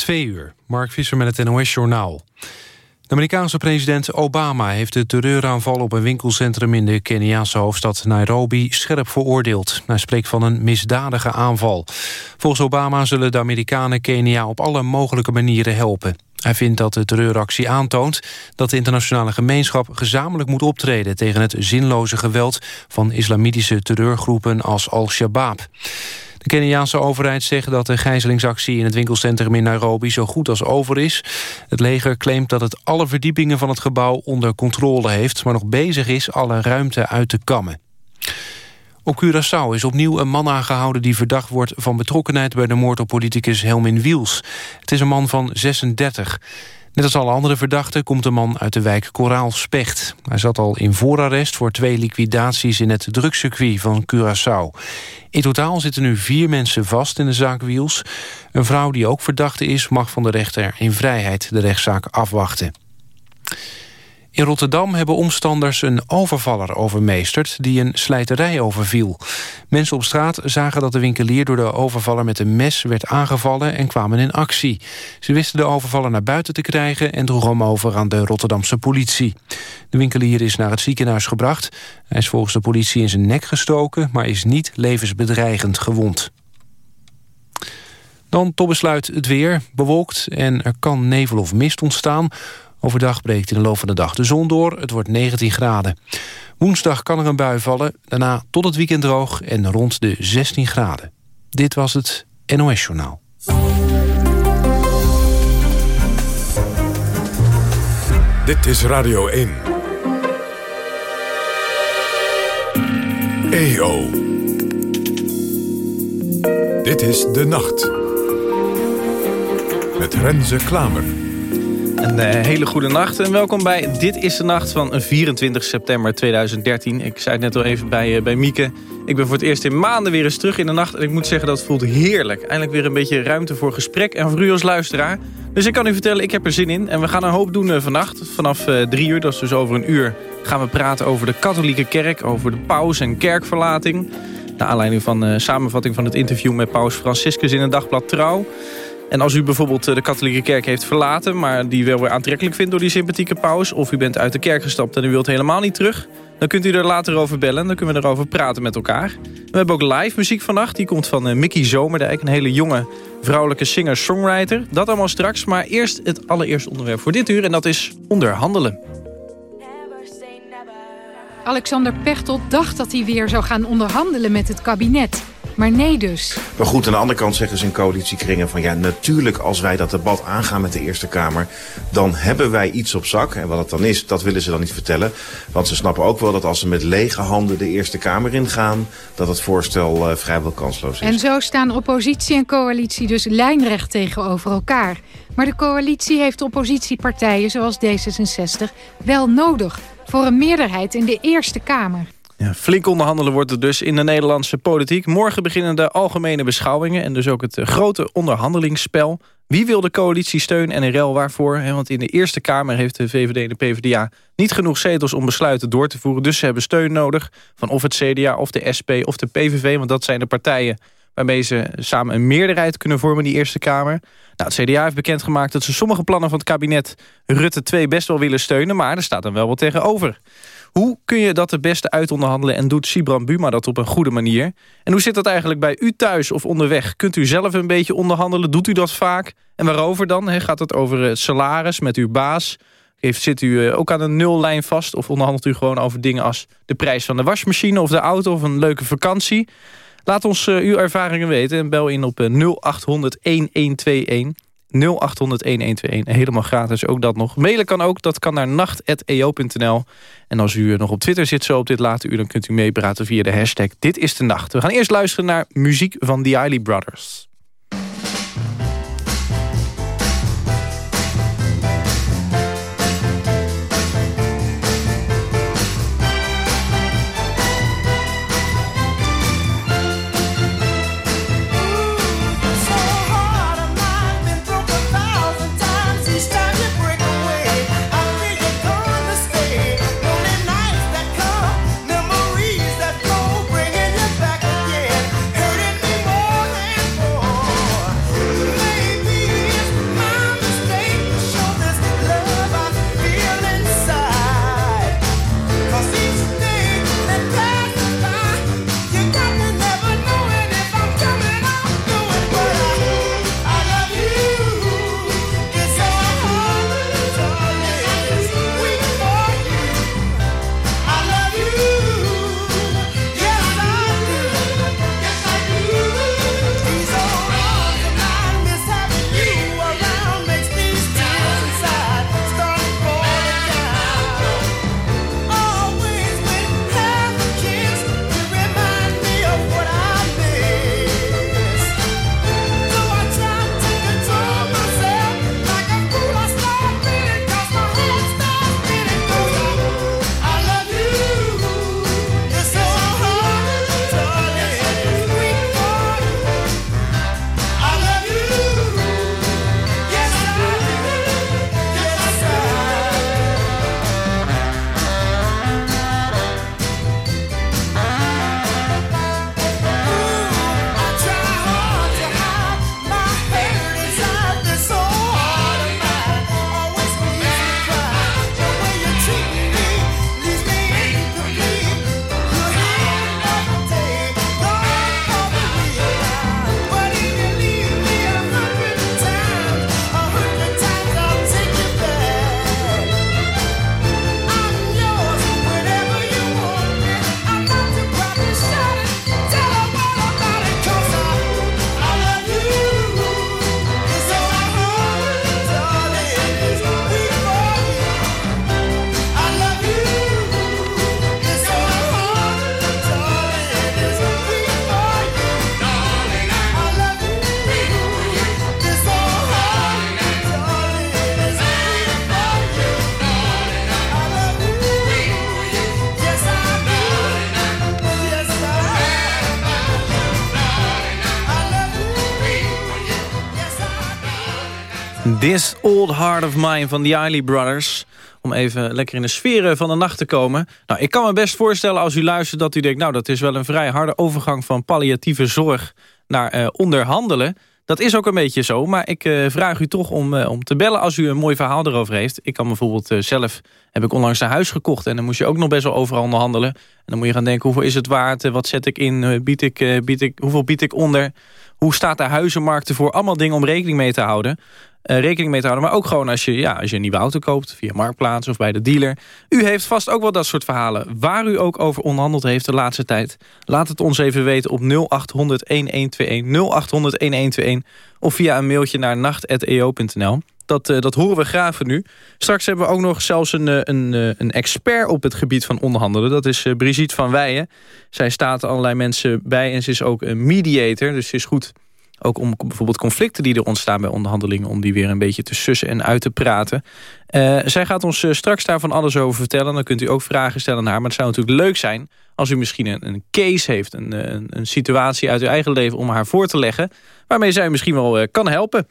Twee uur, Mark Visser met het NOS-journaal. De Amerikaanse president Obama heeft de terreuraanval op een winkelcentrum in de Keniaanse hoofdstad Nairobi scherp veroordeeld. Hij spreekt van een misdadige aanval. Volgens Obama zullen de Amerikanen Kenia op alle mogelijke manieren helpen. Hij vindt dat de terreuractie aantoont dat de internationale gemeenschap gezamenlijk moet optreden tegen het zinloze geweld van islamitische terreurgroepen als Al-Shabaab. De Keniaanse overheid zegt dat de gijzelingsactie in het winkelcentrum in Nairobi zo goed als over is. Het leger claimt dat het alle verdiepingen van het gebouw onder controle heeft, maar nog bezig is alle ruimte uit te kammen. Op Curaçao is opnieuw een man aangehouden die verdacht wordt van betrokkenheid bij de moord op politicus Helmin Wiels. Het is een man van 36. Net als alle andere verdachten komt de man uit de wijk Koraalspecht. Hij zat al in voorarrest voor twee liquidaties in het drugscircuit van Curaçao. In totaal zitten nu vier mensen vast in de zaak Wiels. Een vrouw die ook verdachte is mag van de rechter in vrijheid de rechtszaak afwachten. In Rotterdam hebben omstanders een overvaller overmeesterd... die een slijterij overviel. Mensen op straat zagen dat de winkelier door de overvaller met een mes werd aangevallen... en kwamen in actie. Ze wisten de overvaller naar buiten te krijgen... en droegen hem over aan de Rotterdamse politie. De winkelier is naar het ziekenhuis gebracht. Hij is volgens de politie in zijn nek gestoken... maar is niet levensbedreigend gewond. Dan tot besluit het weer. Bewolkt en er kan nevel of mist ontstaan... Overdag breekt in de loop van de dag de zon door. Het wordt 19 graden. Woensdag kan er een bui vallen. Daarna tot het weekend droog en rond de 16 graden. Dit was het NOS Journaal. Dit is Radio 1. EO. Dit is De Nacht. Met Renze Klamer. Een uh, hele goede nacht en welkom bij Dit is de Nacht van 24 september 2013. Ik zei het net al even bij, uh, bij Mieke. Ik ben voor het eerst in maanden weer eens terug in de nacht. En ik moet zeggen, dat voelt heerlijk. Eindelijk weer een beetje ruimte voor gesprek en voor u als luisteraar. Dus ik kan u vertellen, ik heb er zin in. En we gaan een hoop doen uh, vannacht. Vanaf drie uur, dat is dus over een uur... gaan we praten over de katholieke kerk, over de paus en kerkverlating. Naar aanleiding van de samenvatting van het interview met paus Franciscus in het dagblad Trouw... En als u bijvoorbeeld eh, de katholieke kerk heeft verlaten... maar die wel weer aantrekkelijk vindt door die sympathieke paus... of u bent uit de kerk gestapt en u wilt helemaal niet terug... dan kunt u er later over bellen. Dan kunnen we erover praten met elkaar. We hebben ook live muziek vannacht. Die komt van uh, Mickey Zomerdijk, een hele jonge vrouwelijke singer-songwriter. Dat allemaal straks, maar eerst het allereerste onderwerp voor dit uur... en dat is onderhandelen. Alexander Pechtold dacht dat hij weer zou gaan onderhandelen met het kabinet... Maar nee dus. Maar goed, aan de andere kant zeggen ze in coalitiekringen van... ja, natuurlijk als wij dat debat aangaan met de Eerste Kamer... dan hebben wij iets op zak. En wat het dan is, dat willen ze dan niet vertellen. Want ze snappen ook wel dat als ze met lege handen de Eerste Kamer ingaan... dat het voorstel uh, vrijwel kansloos is. En zo staan oppositie en coalitie dus lijnrecht tegenover elkaar. Maar de coalitie heeft oppositiepartijen zoals D66 wel nodig... voor een meerderheid in de Eerste Kamer. Ja, flink onderhandelen wordt er dus in de Nederlandse politiek. Morgen beginnen de algemene beschouwingen... en dus ook het eh, grote onderhandelingsspel. Wie wil de coalitie steun en in rel waarvoor? Want in de Eerste Kamer heeft de VVD en de PvdA... niet genoeg zetels om besluiten door te voeren. Dus ze hebben steun nodig van of het CDA of de SP of de PVV... want dat zijn de partijen waarmee ze samen een meerderheid kunnen vormen in die Eerste Kamer. Nou, het CDA heeft bekendgemaakt dat ze sommige plannen van het kabinet Rutte 2 best wel willen steunen... maar er staat dan wel wat tegenover. Hoe kun je dat het beste uitonderhandelen en doet Sibran Buma dat op een goede manier? En hoe zit dat eigenlijk bij u thuis of onderweg? Kunt u zelf een beetje onderhandelen? Doet u dat vaak? En waarover dan? gaat het over het salaris met uw baas? Zit u eh, ook aan een nullijn vast? Of onderhandelt u gewoon over dingen als de prijs van de wasmachine of de auto of een leuke vakantie? Laat ons uh, uw ervaringen weten en bel in op 0800 eh, 1121. 0800 1121. Helemaal gratis, ook dat nog. Mailen kan ook, dat kan naar nacht.eo.nl. En als u nog op Twitter zit zo op dit late uur... dan kunt u meepraten via de hashtag Dit is de Nacht. We gaan eerst luisteren naar muziek van The Eiley Brothers. This Old Heart of Mine van the Eiley Brothers. Om even lekker in de sfeer van de nacht te komen. Nou, ik kan me best voorstellen als u luistert dat u denkt... nou, dat is wel een vrij harde overgang van palliatieve zorg naar uh, onderhandelen. Dat is ook een beetje zo, maar ik uh, vraag u toch om, om te bellen als u een mooi verhaal erover heeft. Ik kan bijvoorbeeld zelf, heb ik onlangs een huis gekocht... en dan moest je ook nog best wel over onderhandelen. En dan moet je gaan denken, hoeveel is het waard? wat zet ik in? bied ik, bied ik, hoeveel bied ik onder? Hoe staat de huizenmarkt ervoor? Allemaal dingen om rekening mee te houden. Uh, rekening mee te houden. Maar ook gewoon als je, ja, als je een nieuwe auto koopt... via Marktplaats of bij de dealer. U heeft vast ook wel dat soort verhalen. Waar u ook over onderhandeld heeft de laatste tijd. Laat het ons even weten op 0800-1121. 0800-1121. Of via een mailtje naar nacht.eo.nl. Dat, uh, dat horen we graag van u. Straks hebben we ook nog zelfs een, eh, een, een expert op het gebied van onderhandelen. Dat is Brigitte van Weijen. Zij staat allerlei mensen bij en ze is ook een mediator. Dus ze is goed ook om bijvoorbeeld conflicten die er ontstaan bij onderhandelingen... om die weer een beetje te sussen en uit te praten. Uh, zij gaat ons uh, straks daarvan alles over vertellen. Dan kunt u ook vragen stellen naar haar. Maar het zou natuurlijk leuk zijn als u misschien een, case heeft... Een, een, een, situatie uit uw eigen leven om haar voor te leggen... waarmee zij misschien wel kan helpen.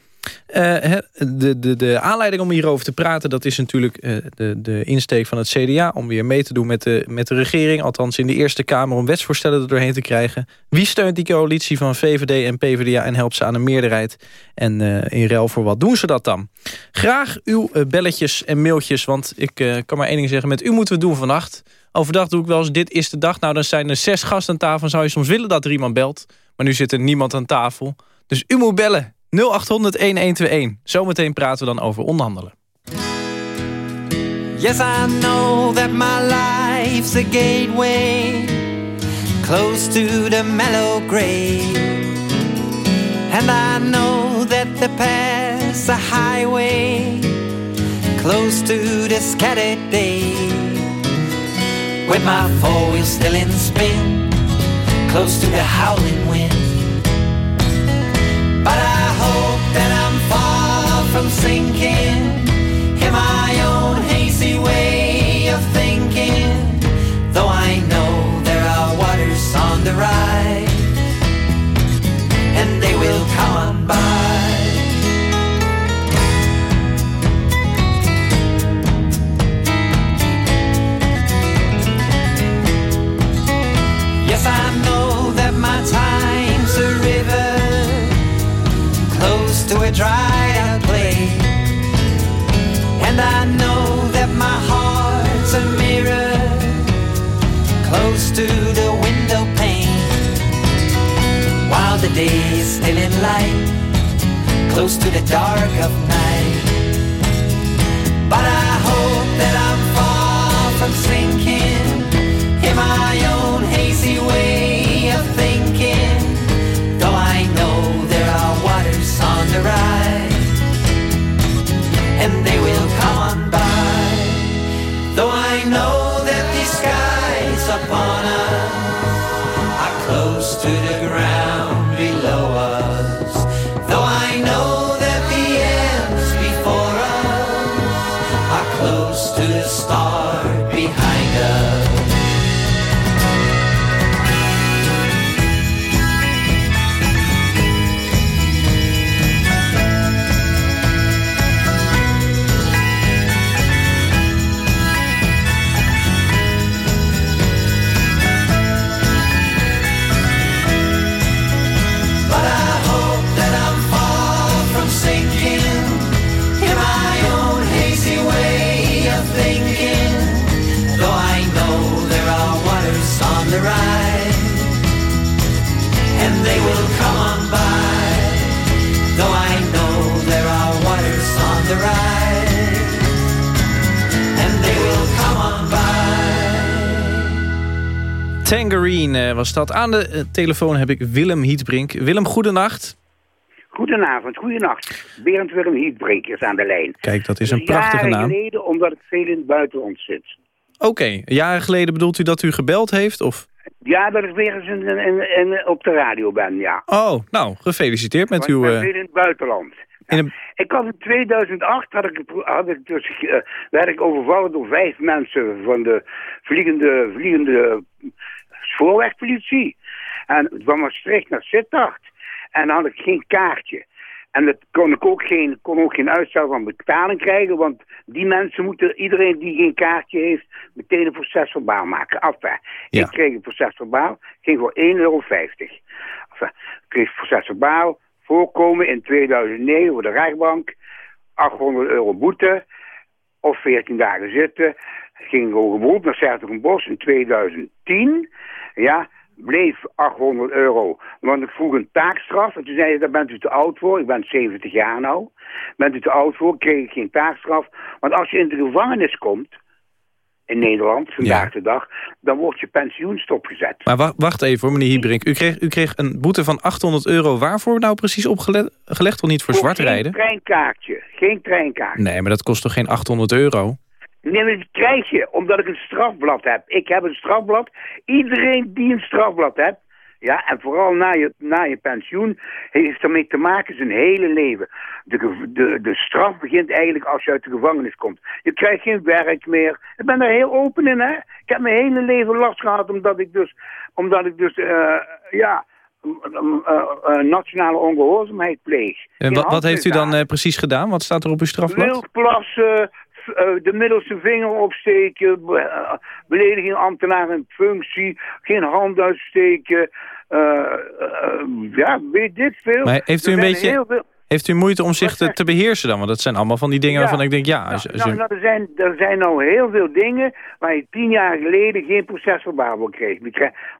Uh, de, de, de aanleiding om hierover te praten... dat is natuurlijk uh, de, de insteek van het CDA... om weer mee te doen met de, met de regering. Althans in de Eerste Kamer om wetsvoorstellen er doorheen te krijgen. Wie steunt die coalitie van VVD en PvdA... en helpt ze aan een meerderheid? En uh, in ruil voor wat doen ze dat dan? Graag uw belletjes en mailtjes... want ik kan maar één ding zeggen... met u moeten we doen vannacht. Overdag doe ik wel eens dit is de dag. Nou, dan zijn er zes gasten aan tafel. Zou je soms willen dat er iemand belt. Maar nu zit er niemand aan tafel. Dus u moet bellen 0800-1121. Zometeen praten we dan over onderhandelen. Yes, I know that my life's a gateway Close to the mellow grave And I know that the past's a highway Close to the scattered day With my four wheels still in spin Close to the howling wind from sinking in my own hazy way of thinking. Though I know there are waters on the ride, and they will come on by. Yes, I know that my time's a river close to a dried the day is still in light, close to the dark of night. But I hope that I'm far from sinking Tangerine eh, was dat. Aan de eh, telefoon heb ik Willem Hietbrink. Willem, goedenacht. Goedenavond, goedenacht. Berend Willem Hietbrink is aan de lijn. Kijk, dat is een prachtige jaren naam. geleden, omdat ik veel in het buitenland zit. Oké, jaren geleden bedoelt u dat u gebeld heeft? Of? Ja, dat ik weer eens op de radio ben, ja. Oh, nou, gefeliciteerd met Want ik uw... ben eh, veel in het buitenland. Ja. in een- Ik had in 2008, had ik, had ik dus, werd ik overvallen door vijf mensen van de vliegende, vliegende spoorwegpolitie. En van Maastricht naar Sittard. En dan had ik geen kaartje. En dat kon ik ook geen, kon ook geen uitstel van betaling krijgen, want die mensen moeten, iedereen die geen kaartje heeft, meteen een procesverbaal maken. Enfin, Ja. ik kreeg een procesverbaal, ging voor 1,50 euro. Enfin, ik kreeg procesverbaal, voorkomen in 2009 voor de rechtbank, 800 euro boete of 14 dagen zitten. Ging hoger beroep naar Sertogenbos in 2010. Ja, bleef 800 euro. Want ik vroeg een taakstraf. En toen zei ze, daar bent u te oud voor. Ik ben 70 jaar nou. Bent u te oud voor, kreeg ik geen taakstraf. Want als je in de gevangenis komt, in Nederland, vandaag Ja. de dag, dan wordt je pensioen stopgezet. Maar wa- wacht even hoor, meneer Hiebrink. U kreeg, u kreeg een boete van 800 euro. Waarvoor nou precies opgelegd? Toch niet voor zwart geen rijden? treinkaartje. Geen treinkaartje. Nee, maar dat kost toch geen 800 euro? Nee, die krijg je omdat ik een strafblad heb. Ik heb een strafblad. Iedereen die een strafblad hebt, ja, en vooral na je, na je pensioen, heeft ermee te maken zijn hele leven. De, de, de straf begint eigenlijk als je uit de gevangenis komt. Je krijgt geen werk meer. Ik ben daar heel open in, hè. Ik heb mijn hele leven last gehad omdat ik dus, omdat ik dus, eh, ja, eh, eh, nationale ongehoorzaamheid pleeg. En wat, wat heeft u dan precies gedaan? Wat staat er op uw strafblad? Wildplassen, de middelste vinger opsteken, eh, belediging ambtenaar in functie, geen hand uitsteken. eh, eh, ja, weet dit veel. Maar heeft u een beetje- Heeft u moeite om zich Wat te, beheersen dan? Want dat zijn allemaal van die dingen Ja. waarvan ik denk... ja, als, als Nou, u- nou, er, zijn, er zijn nou heel veel dingen waar je tien jaar geleden geen procesverbaal voor kreeg.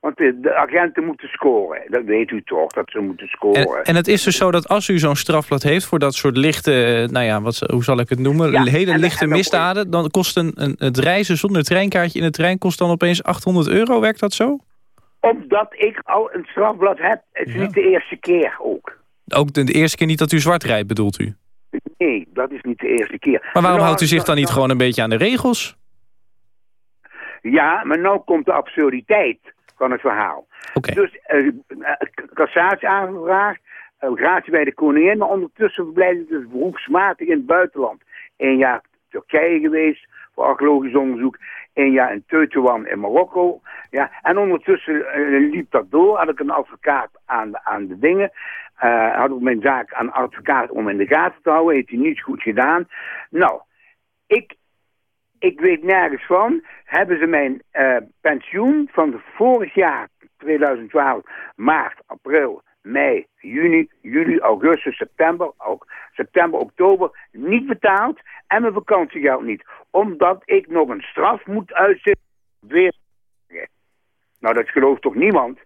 Want de, de agenten moeten scoren. Dat weet u toch, dat ze moeten scoren. en, en het is dus zo dat als u zo'n strafblad heeft... voor dat soort lichte, eh, nou ja, wat, hoe zal ik het noemen? Ja, Hele en- lichte en misdaden... dan kost een, een, het reizen zonder treinkaartje in de trein... kost dan opeens 800 euro. Werkt dat zo? Omdat ik al een strafblad heb. Het is Ja. niet de eerste keer ook. Ook de, de eerste keer niet dat u zwart rijdt, bedoelt u? Nee, dat is niet de eerste keer. Maar waarom Nou, houdt u zich dan niet nou, gewoon een beetje aan de regels? Ja, maar nu komt de absurditeit van het verhaal. Dus eh, cassatie aangevraagd, gratie bij de koningin, maar ondertussen verblijf ik dus beroepsmatig in het buitenland. Eén jaar Turkije geweest voor archeologisch onderzoek, één jaar in Tetuan in Marokko. Ja, en ondertussen eh, liep dat door, had ik een advocaat aan, de- aan de dingen. Eh, had ik mijn zaak aan advocaat om in de gaten te houden, heeft hij niet goed gedaan. Nou, ik ik weet nergens van. Hebben ze mijn eh, pensioen van vorig jaar, 2012, maart, april, mei, juni, juli, augustus, september, ook september, oktober, niet betaald. En mijn vakantiegeld niet. Omdat ik nog een straf moet uitzitten. Weer. Nou, dat gelooft toch niemand?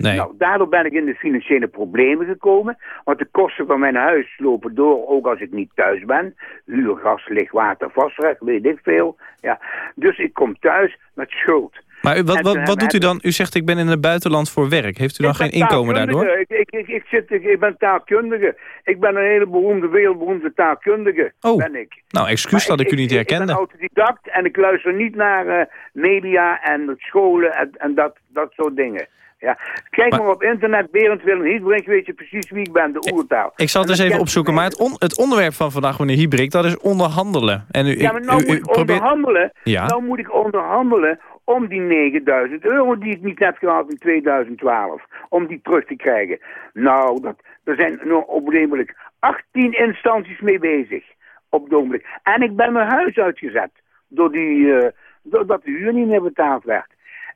Nee. Nou, daardoor ben ik in de financiële problemen gekomen. Want de kosten van mijn huis lopen door, ook als ik niet thuis ben. Huur, gas, licht, water, vastrecht, weet ik veel. Ja. Dus ik kom thuis met schuld. maar u, wat, wat, wat doet u dan? U zegt ik ben in het buitenland voor werk. Heeft u dan geen inkomen daardoor? Ik, ik, ik, ik, zit, ik, ik ben taalkundige. Ik ben een hele beroemde, wereldberoemde taalkundige. Oh, ben ik. Nou, excuus dat ik u niet Ik ben herkende. autodidact en ik luister niet naar eh, media en scholen en, en dat, dat soort dingen. Ja. Kijk Maar- maar, op internet, Berend Willem Hietbrink, weet je precies wie ik ben, de oertaal. Ik zal het En eens even opzoeken. Maar het, on- het onderwerp van vandaag, meneer Hiebrik, dat is onderhandelen. En u, Ja, maar nou u- moet ik probeert- onderhandelen. Ja. Nou moet ik onderhandelen om die 9000 euro die ik niet heb gehad in 2012. Om die terug te krijgen. Nou, dat, er zijn nog op het ogenblik 18 instanties mee bezig. Op het. En ik ben mijn huis uitgezet. Door die, eh, doordat de huur niet meer betaald werd.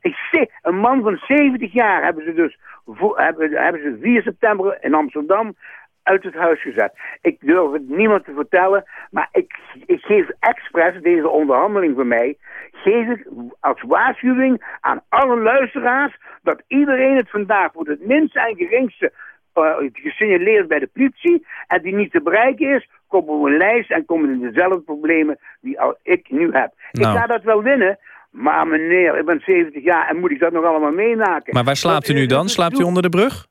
Ik een man van 70 jaar hebben ze dus voor, hebben, hebben ze 4 september in Amsterdam uit het huis gezet. Ik durf het niemand te vertellen, maar ik, ik geef expres deze onderhandeling van mij, geef ik als waarschuwing aan alle luisteraars dat iedereen het vandaag voor het minste en geringste eh, gesignaleerd bij de politie en die niet te bereiken is, komt op een lijst en komen in dezelfde problemen die al ik nu heb. Nou. Ik ga dat wel winnen, maar meneer, ik ben 70 jaar en moet ik dat nog allemaal meemaken? Maar waar slaapt u nu dan? Slaapt u onder de brug?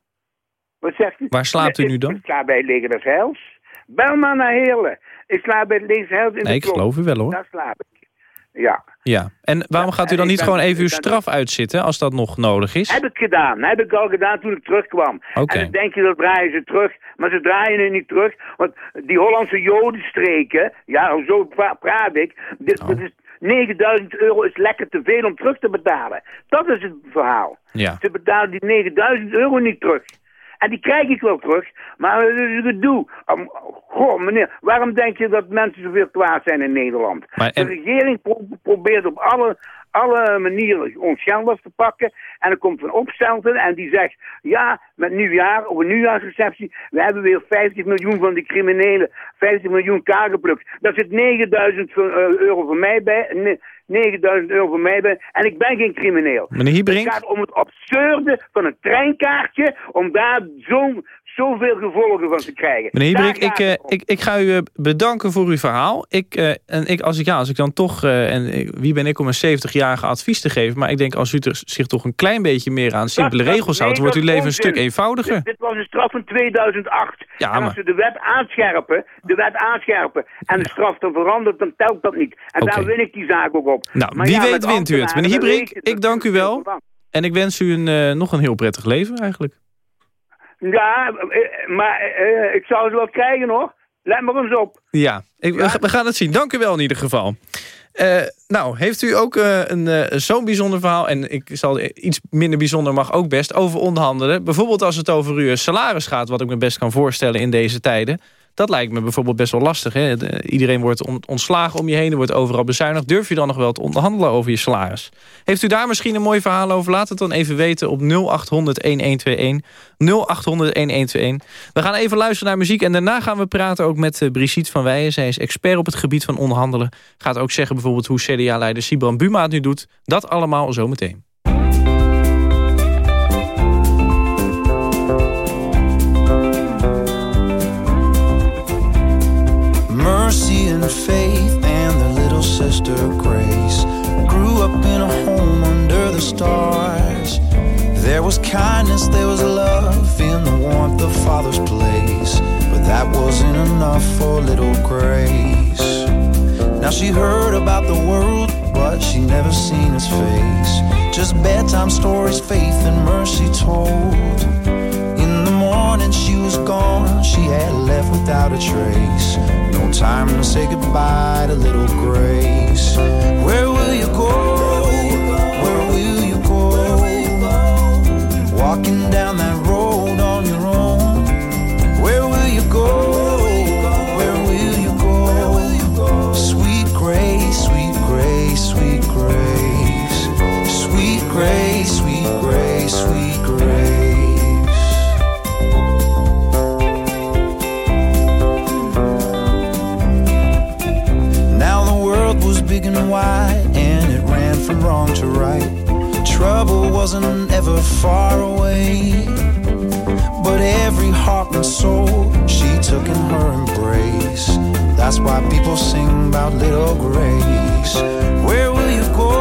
Wat zegt u? Waar slaapt u nu dan? Ik sla bij het Leger des Heils. Bel maar naar Heerlen. Ik slaap bij het Leger des Heils in Nee, de ik geloof u wel hoor. Daar slaap ik. Ja. Ja. En waarom gaat u dan niet gewoon even uw straf uitzitten als dat nog nodig is? Heb ik gedaan. Heb ik al gedaan toen ik terugkwam. Oké. En dan denk je, dat draaien ze terug. Maar ze draaien nu niet terug. Want die Hollandse jodenstreken, ja, zo pra- praat ik. Dit, Oh. dit is 9000 euro is lekker te veel om terug te betalen. Dat is het verhaal. Ja. Ze betalen die 9000 euro niet terug. En die krijg ik wel terug. Maar het is een gedoe. Um, goh, meneer, waarom denk je dat mensen zoveel kwaad zijn in Nederland? Maar en- De regering pro- probeert op alle, alle manieren ons geld af te pakken. En er komt een opstelter en die zegt... Ja, met nieuwjaar, op een nieuwjaarsreceptie... We hebben weer 50 miljoen van die criminelen. 50 miljoen kaargeplukt. Daar zit 9000 voor, eh, euro voor mij bij. ne- 9000 euro voor mij bij. En ik ben geen crimineel. Meneer Hiebrink? Het gaat om het absurde van een treinkaartje... om daar zo'n zoveel gevolgen van te krijgen. Meneer Hiebrink, Daar ik, eh, ik, ik ga u eh, bedanken voor uw verhaal. Ik, eh, en ik, als, ik, ja, als ik dan toch, en ik- wie ben ik om een 70-jarige advies te geven... maar ik denk als u er zich toch een klein beetje meer aan simpele Dat- regels houdt... nee, wordt uw leven een stuk eenvoudiger. Dit, dit was een straf van 2008. Ja, en als maar- ze de wet aanscherpen, de wet aanscherpen en de straf dan verandert, dan telt dat niet. En daar win ik die zaak ook op. Nou, Maar wie ja, weet wint u het. Meneer je, ik dank u wel. En ik wens u een, nog een heel prettig leven eigenlijk. Ja, eh, maar eh, ik zou ze wel krijgen hoor. Let maar eens op. Ja, ik, we- we gaan het zien. Dank u wel in ieder geval. Eh, nou, heeft u ook een zo'n bijzonder verhaal... en ik zal iets minder bijzonder mag ook best over onderhandelen. Bijvoorbeeld als het over uw salaris gaat... wat ik me best kan voorstellen in deze tijden. Dat lijkt me bijvoorbeeld best wel lastig. Hè? De- iedereen wordt on- ontslagen om je heen, er wordt overal bezuinigd. Durf je dan nog wel te onderhandelen over je salaris? Heeft u daar misschien een mooi verhaal over? Laat het dan even weten op 0800-1121. 0800-1121. We gaan even luisteren naar muziek en daarna gaan we praten ook met eh, Brigitte van Weijen. Zij is expert op het gebied van onderhandelen. Gaat ook zeggen bijvoorbeeld hoe CDA-leider Sibran Buma het nu doet. Dat allemaal zometeen. Faith and their little sister Grace grew up in a home under the stars. There was kindness, there was love in the warmth of Father's place. But that wasn't enough for little Grace. Now she heard about the world, but she never seen his face. Just bedtime stories, faith and mercy told. In morning she was gone, she had left without a trace. No time to say goodbye to little Grace. Where will you go? Where will you go? Walking wide, and it ran from wrong to right. Trouble wasn't ever far away, but every heart and soul she took in her embrace. That's why people sing about little grace. Where will you go?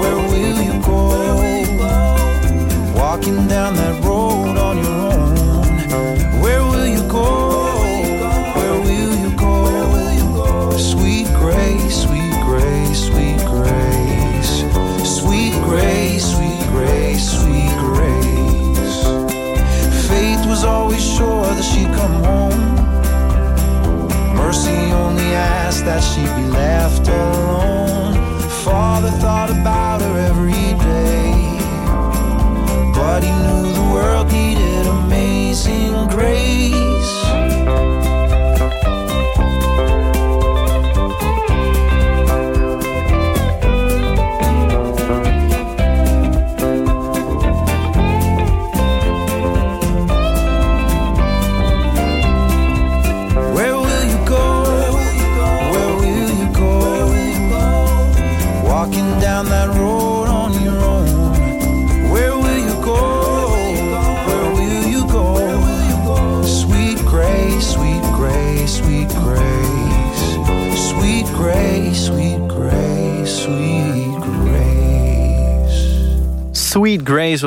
Where will you go? Walking down that road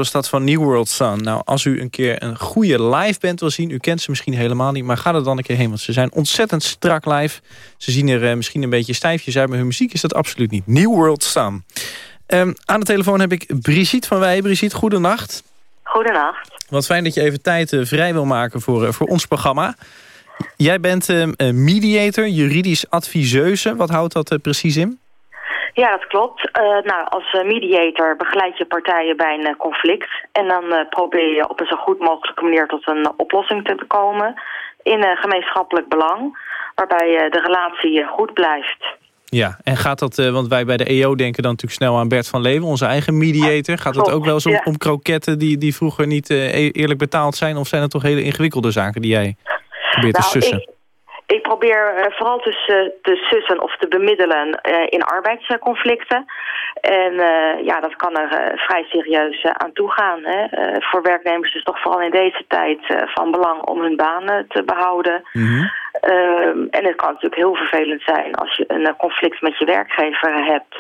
Was dat van New World Sun. Nou, als u een keer een goede live band wil zien... u kent ze misschien helemaal niet, maar ga er dan een keer heen... want ze zijn ontzettend strak live. Ze zien er eh, misschien een beetje stijfjes uit... maar hun muziek is dat absoluut niet. New World Sun. Ehm, aan de telefoon heb ik Brigitte van Wij. Brigitte, goedenacht. Goedenacht. Wat fijn dat je even tijd eh, vrij wil maken voor, eh, voor ons programma. Jij bent ehm, mediator, juridisch adviseuse. Wat houdt dat precies in? Ja, dat klopt. Uh, nou, als mediator begeleid je partijen bij een conflict. En dan probeer je op een zo goed mogelijke manier tot een oplossing te komen. In gemeenschappelijk belang. Waarbij de relatie goed blijft. Ja, en gaat dat, want wij bij de EO denken dan natuurlijk snel aan Bert van Leeuwen, onze eigen mediator. Gaat het ook wel eens om, om, kroketten die, die vroeger niet e-, eerlijk betaald zijn? Of zijn het toch hele ingewikkelde zaken die jij probeert nou, te sussen? Ik probeer uh, vooral tussen te sussen of te bemiddelen uh, in arbeidsconflicten. En uh, ja, dat kan er vrij serieus aan toe gaan. Voor werknemers is het toch vooral in deze tijd van belang om hun banen te behouden. -hmm. En het kan natuurlijk heel vervelend zijn als je een conflict met je werkgever hebt.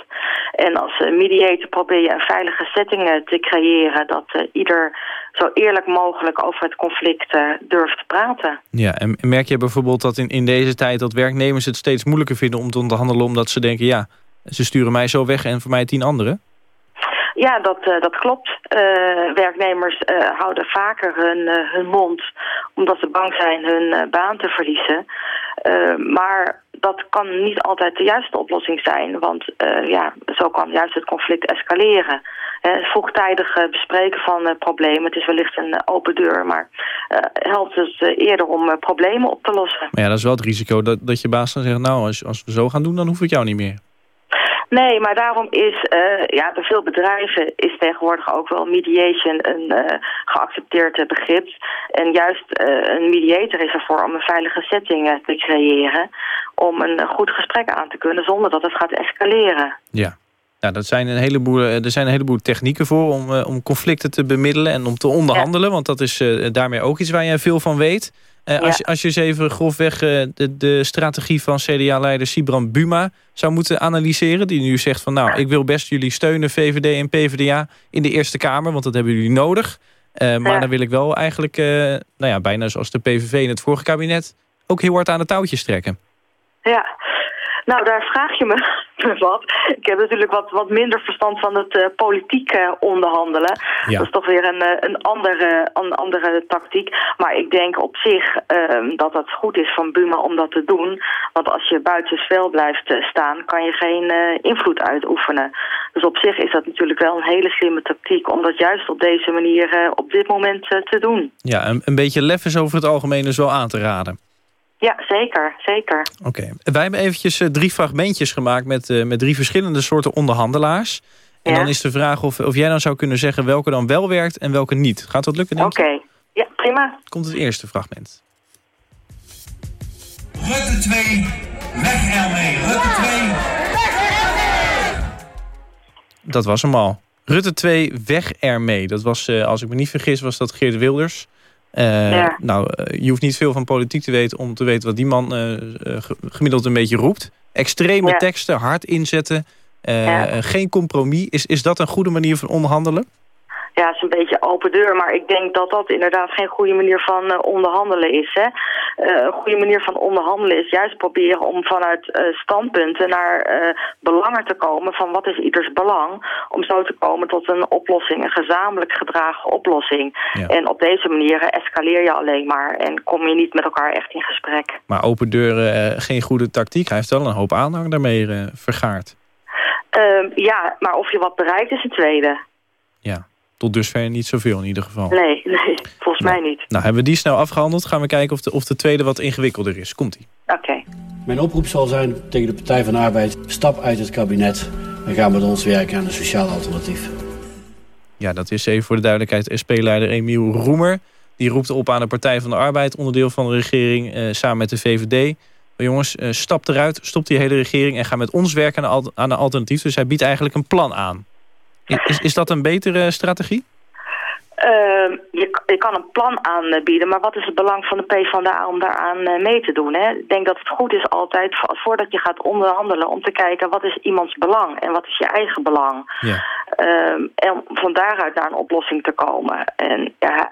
En als mediator probeer je een veilige setting te creëren... dat ieder zo eerlijk mogelijk over het conflict durft te praten. Ja, en merk je bijvoorbeeld dat in in deze tijd dat werknemers het steeds moeilijker vinden om te onderhandelen... omdat ze denken, ja, ze sturen mij zo weg en voor mij tien anderen? Ja, dat, uh, dat klopt. Uh, werknemers uh, houden vaker hun, hun mond omdat ze bang zijn hun baan te verliezen. maar dat kan niet altijd de juiste oplossing zijn, want ja, zo kan juist het conflict escaleren vroegtijdig eh, bespreken van eh, problemen. Het is wellicht een eh, open deur, maar helpt het eerder om problemen op te lossen. Maar ja, dat is wel het risico dat, dat je baas dan zegt... nou, als, als we zo gaan doen, dan hoef ik jou niet meer. Nee, maar daarom is uh, ja, bij veel bedrijven is tegenwoordig ook wel mediation een uh, geaccepteerd begrip. En juist uh, een mediator is ervoor om een veilige setting te creëren. Om een goed gesprek aan te kunnen zonder dat het gaat escaleren. Ja, ja, dat zijn een heleboel, eh, er zijn een heleboel technieken voor om, om conflicten te bemiddelen en om te onderhandelen. Want dat is daarmee ook iets waar jij veel van weet. Uh, als, je, als je eens even grofweg de, de strategie van CDA-leider Sibran Buma zou moeten analyseren. Die nu zegt van nou, ik wil best jullie steunen, VVD en PvdA, in de Eerste Kamer. Want dat hebben jullie nodig. maar dan wil ik wel eigenlijk, nou ja, bijna zoals de PVV in het vorige kabinet, ook heel hard aan de touwtjes trekken. Ja, nou, daar vraag je me wat. Ik heb natuurlijk wat, wat minder verstand van het uh, politiek uh, onderhandelen. Dat is toch weer een, uh, een, andere, een andere tactiek. Maar ik denk op zich ehm, dat het goed is van Buma om dat te doen. Want als je buiten spel blijft staan, kan je geen invloed uitoefenen. Dus op zich is dat natuurlijk wel een hele slimme tactiek... om dat juist op deze manier op dit moment te doen. Ja, een, een beetje lef is over het algemeen dus wel aan te raden. Ja, zeker. zeker. Oké. Wij hebben eventjes uh, drie fragmentjes gemaakt met, uh, met drie verschillende soorten onderhandelaars. En dan is de vraag of, of jij dan zou kunnen zeggen welke dan wel werkt en welke niet. Gaat dat lukken, Oké. Ja, prima. Komt het eerste fragment. Rutte 2, weg ermee. Rutte 2, weg ermee. Dat was hem al. Rutte 2, weg ermee. Dat was, uh, als ik me niet vergis, was dat Geert Wilders. Uh, Nou, eh, je hoeft niet veel van politiek te weten om te weten wat die man uh, gemiddeld een beetje roept. Extreme teksten, hard inzetten, geen compromis. Is, is dat een goede manier van onderhandelen? Ja, het is een beetje open deur. Maar ik denk dat dat inderdaad geen goede manier van uh, onderhandelen is. Hè? Uh, een goede manier van onderhandelen is juist proberen om vanuit uh, standpunten naar belangen te komen. Van wat is ieders belang? Om zo te komen tot een oplossing, een gezamenlijk gedragen oplossing. En op deze manier escaleer je alleen maar en kom je niet met elkaar echt in gesprek. Maar open deuren, geen goede tactiek. Hij heeft wel een hoop aanhang daarmee vergaard. Ehm, ja, maar of je wat bereikt is een tweede. Ja tot dusver niet zoveel in ieder geval. Nee, nee volgens mij niet. Nou, hebben we die snel afgehandeld. Gaan we kijken of de, of de tweede wat ingewikkelder is. Komt-ie. Oké. Mijn oproep zal zijn tegen de Partij van de Arbeid... stap uit het kabinet en ga met ons werken aan een sociaal alternatief. Ja, dat is even voor de duidelijkheid SP-leider Emiel Roemer. Die roept op aan de Partij van de Arbeid, onderdeel van de regering... Eh, samen met de VVD. Maar jongens, uh, stap eruit, stop die hele regering... en ga met ons werken aan, aan een alternatief. Dus hij biedt eigenlijk een plan aan. Is, is dat een betere strategie? Uh, je, je, kan een plan aanbieden, maar wat is het belang van de PvdA om daaraan uh, mee te doen? Hè? Ik denk dat het goed is altijd, voordat je gaat onderhandelen, om te kijken wat is iemands belang en wat is je eigen belang. Ja. Uh, en van daaruit naar een oplossing te komen. En ja,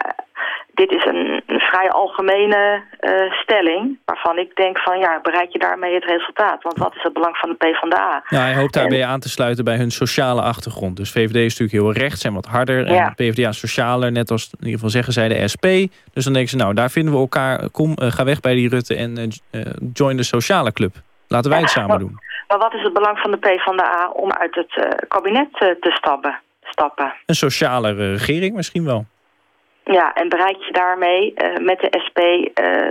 dit is een, een vrij algemene uh, stelling... waarvan ik denk van ja, bereik je daarmee het resultaat? Want wat is het belang van de PvdA? Ja, hij hoopt daarbij aan te sluiten bij hun sociale achtergrond. Dus VVD is natuurlijk heel rechts en wat harder. Ja. En PvdA socialer, net als in ieder geval zeggen zij de SP. Dus dan denken ze, nou, daar vinden we elkaar. Kom, uh, ga weg bij die Rutte en uh, join de sociale club. Laten wij het samen doen. Maar wat is het belang van de PvdA om uit het kabinet te stappen, stappen? Een sociale regering misschien wel. Ja, en bereik je daarmee uh, met de SP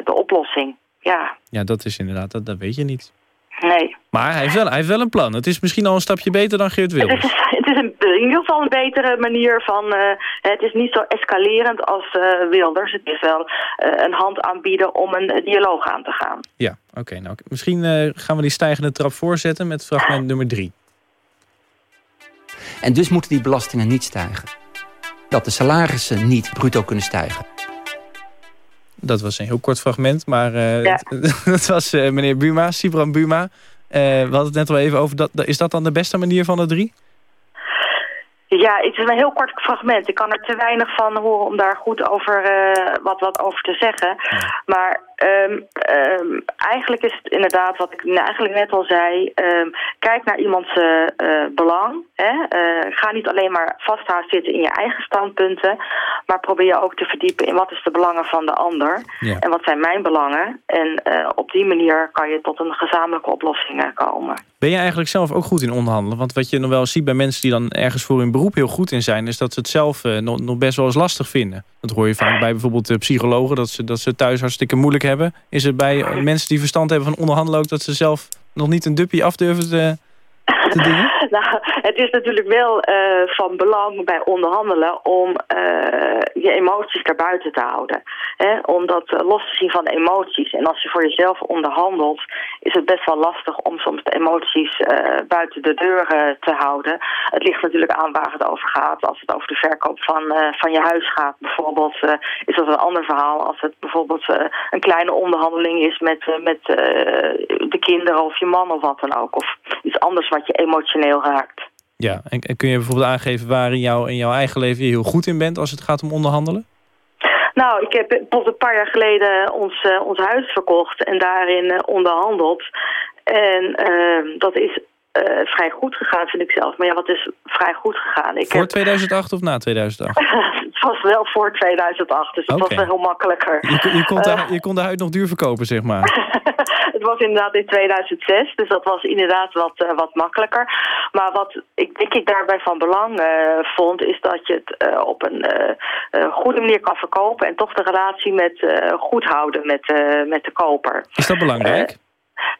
de oplossing? Ja. Ja, dat is inderdaad, dat, dat weet je niet. Nee. Maar hij heeft, wel, hij heeft wel een plan. Het is misschien al een stapje beter dan Geert Wilders. Het is, het is een, in ieder geval een betere manier van... Uh, het is niet zo escalerend als uh, Wilders. Het is wel uh, een hand aanbieden om een dialoog aan te gaan. Ja, oké. Okay, nou, misschien gaan we die stijgende trap voorzetten met fragment nummer drie. En dus moeten die belastingen niet stijgen. Dat de salarissen niet bruto kunnen stijgen. Dat was een heel kort fragment, maar uh, ja. dat was uh, meneer Buma, Sibram Buma. Uh, we hadden het net al even over, dat, is dat dan de beste manier van de drie? Ja, het is een heel kort fragment. Ik kan er te weinig van horen om daar goed over uh, wat, wat over te zeggen. Maar um, um, eigenlijk is het inderdaad wat ik eigenlijk net al zei. Um, kijk naar iemands uh, belang. Hè? Uh, ga niet alleen maar vasthouden zitten in je eigen standpunten. Maar probeer je ook te verdiepen in wat is de belangen van de ander. Ja. En wat zijn mijn belangen. En op die manier kan je tot een gezamenlijke oplossing komen. Ben je eigenlijk zelf ook goed in onderhandelen? Want wat je nog wel ziet bij mensen die dan ergens voor hun beroep heel goed in zijn... is dat ze het zelf nog, nog best wel eens lastig vinden. Dat hoor je vaak bij bijvoorbeeld psychologen... dat ze, dat ze thuis hartstikke moeilijk hebben. Is het bij mensen die verstand hebben van onderhandelen ook... dat ze zelf nog niet een duppie afdurven te, Nou, het is natuurlijk wel uh, van belang bij onderhandelen om uh, je emoties daarbuiten te houden. Hè? Om dat uh, los te zien van emoties. En als je voor jezelf onderhandelt, is het best wel lastig om soms de emoties buiten de deur te houden. Het ligt natuurlijk aan waar het over gaat. Als het over de verkoop van, van je huis gaat bijvoorbeeld, is dat een ander verhaal. Als het bijvoorbeeld een kleine onderhandeling is met, met de kinderen of je man of wat dan ook. Of iets anders wat je emotioneel raakt. Ja, en, en, kun je bijvoorbeeld aangeven waar in, jou, in jouw eigen leven je heel goed in bent als het gaat om onderhandelen? Nou, ik heb bijvoorbeeld een paar jaar geleden ons, uh, ons huis verkocht en daarin uh, onderhandeld. En uh, dat is vrij goed gegaan, vind ik zelf. Maar ja, wat is vrij goed gegaan? Ik voor heb... 2008 of na 2008? het was wel voor 2008, dus dat okay. was wel heel makkelijker. Je, je, kon de, je kon de huid nog duur verkopen, zeg maar. het was inderdaad in 2006, dus dat was inderdaad wat, uh, wat makkelijker. Maar wat ik denk ik daarbij van belang vond, is dat je het op een goede manier kan verkopen en toch de relatie met goed houden met, met de koper. Is dat belangrijk?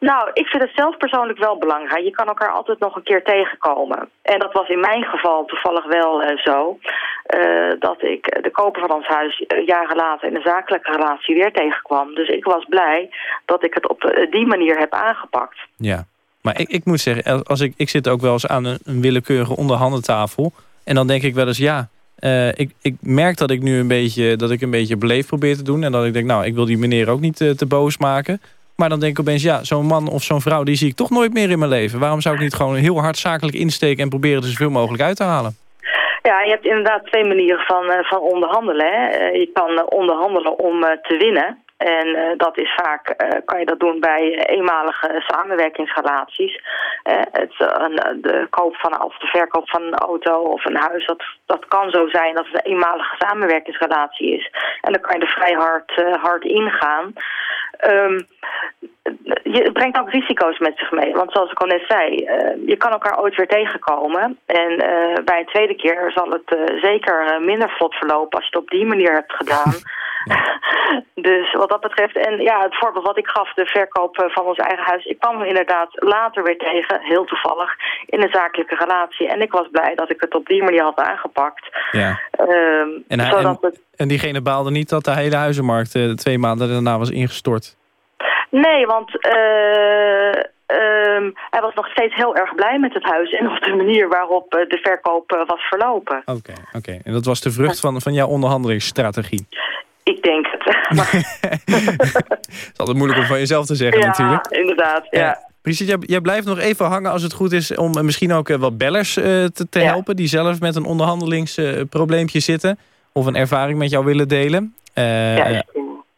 Nou, ik vind het zelf persoonlijk wel belangrijk. Je kan elkaar altijd nog een keer tegenkomen. En dat was in mijn geval toevallig wel uh, zo. Uh, dat ik de koper van ons huis jaren later in een zakelijke relatie weer tegenkwam. Dus ik was blij dat ik het op die manier heb aangepakt. Ja, maar ik, ik moet zeggen, als ik, ik zit ook wel eens aan een, een willekeurige onderhandeltafel. En dan denk ik wel eens, ja, ik, ik merk dat ik nu een beetje, dat ik een beetje beleefd probeer te doen. En dat ik denk, nou, ik wil die meneer ook niet te boos maken. Maar dan denk ik opeens, ja, zo'n man of zo'n vrouw... die zie ik toch nooit meer in mijn leven. Waarom zou ik niet gewoon heel hard zakelijk insteken... en proberen er zoveel mogelijk uit te halen? Ja, je hebt inderdaad twee manieren van, uh, van onderhandelen. Hè. Uh, je kan uh, onderhandelen om te winnen. En dat is vaak, kan je dat doen bij eenmalige samenwerkingsrelaties. Uh, het, de koop van of de verkoop van een auto of een huis, dat, dat kan zo zijn dat het een eenmalige samenwerkingsrelatie is. En dan kan je er vrij hard, hard ingaan. Um, je brengt ook risico's met zich mee. Want zoals ik al net zei, uh, je kan elkaar ooit weer tegenkomen. En uh, bij een tweede keer zal het uh, zeker minder vlot verlopen als je het op die manier hebt gedaan. dus wat dat betreft, en ja, het voorbeeld wat ik gaf, de verkoop van ons eigen huis. Ik kwam inderdaad later weer tegen, heel toevallig, in een zakelijke relatie. En ik was blij dat ik het op die manier had aangepakt. Ja. Um, en, hij, en, het... en diegene baalde niet dat de hele huizenmarkt twee maanden daarna was ingestort? Nee, want uh, uh, hij was nog steeds heel erg blij met het huis... en op de manier waarop uh, de verkoop uh, was verlopen. Oké, okay, oké. Okay. En dat was de vrucht van, van jouw onderhandelingsstrategie? Ik denk het. het is altijd moeilijk om van jezelf te zeggen ja, natuurlijk. inderdaad, ja. Brigitte, jij, jij, blijft nog even hangen als het goed is... om misschien ook wat bellers te, te ja. helpen... die zelf met een onderhandelingsprobleempje zitten... of een ervaring met jou willen delen. ja,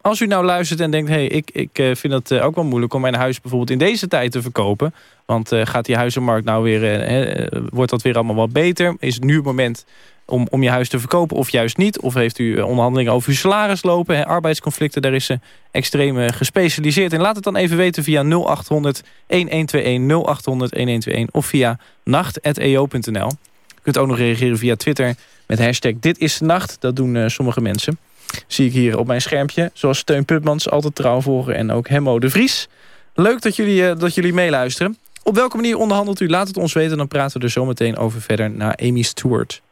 als u nou luistert en denkt, hey, ik, ik eh, vind het eh, ook wel moeilijk om mijn huis bijvoorbeeld in deze tijd te verkopen. Want uh, gaat die huizenmarkt nou weer, wordt dat weer allemaal wat beter? Is het nu het moment om, om je huis te verkopen of juist niet? Of heeft u eh, onderhandelingen over uw salaris lopen? Hè? Arbeidsconflicten, daar is ze extreem eh, gespecialiseerd in. Laat het dan even weten via 0800 1121 0800 1121 of via nacht.eo.nl. U kunt ook nog reageren via Twitter met hashtag Dit is Nacht. Dat doen sommige mensen. Zie ik hier op mijn schermpje. Zoals Steun Putmans, altijd trouw volgen. En ook Hemmo de Vries. Leuk dat jullie, uh, dat jullie meeluisteren. Op welke manier onderhandelt u? Laat het ons weten. Dan praten we er zo meteen over verder naar Amy Stewart.